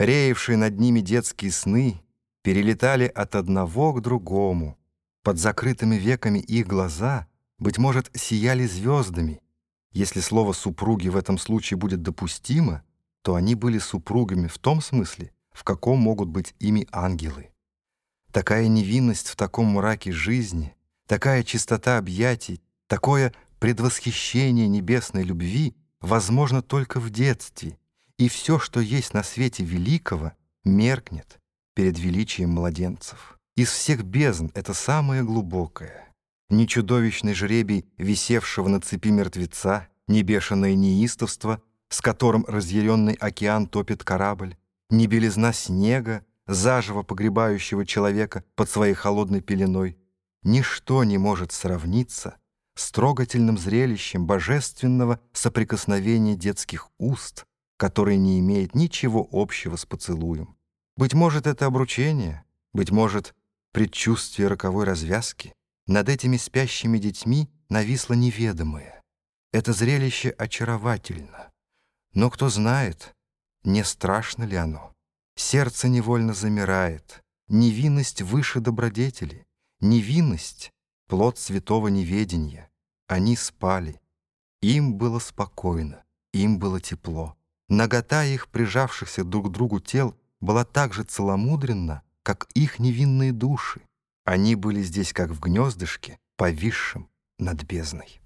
Реевшие над ними детские сны перелетали от одного к другому. Под закрытыми веками их глаза, быть может, сияли звездами. Если слово «супруги» в этом случае будет допустимо, то они были супругами в том смысле, в каком могут быть ими ангелы. Такая невинность в таком мраке жизни, такая чистота объятий, такое предвосхищение небесной любви возможно только в детстве, и все, что есть на свете великого, меркнет перед величием младенцев. Из всех бездн это самое глубокое. Ни чудовищный жребий, висевшего на цепи мертвеца, ни бешеное неистовство, с которым разъяренный океан топит корабль, ни белизна снега, заживо погребающего человека под своей холодной пеленой, ничто не может сравниться с трогательным зрелищем божественного соприкосновения детских уст, которое не имеет ничего общего с поцелуем. Быть может, это обручение, быть может, предчувствие роковой развязки. Над этими спящими детьми нависло неведомое. Это зрелище очаровательно. Но кто знает, не страшно ли оно? Сердце невольно замирает. Невинность выше добродетели. Невинность — плод святого неведения. Они спали. Им было спокойно, им было тепло. Нагота их, прижавшихся друг к другу тел, была так же целомудренна, как их невинные души. Они были здесь, как в гнездышке, повисшем над бездной.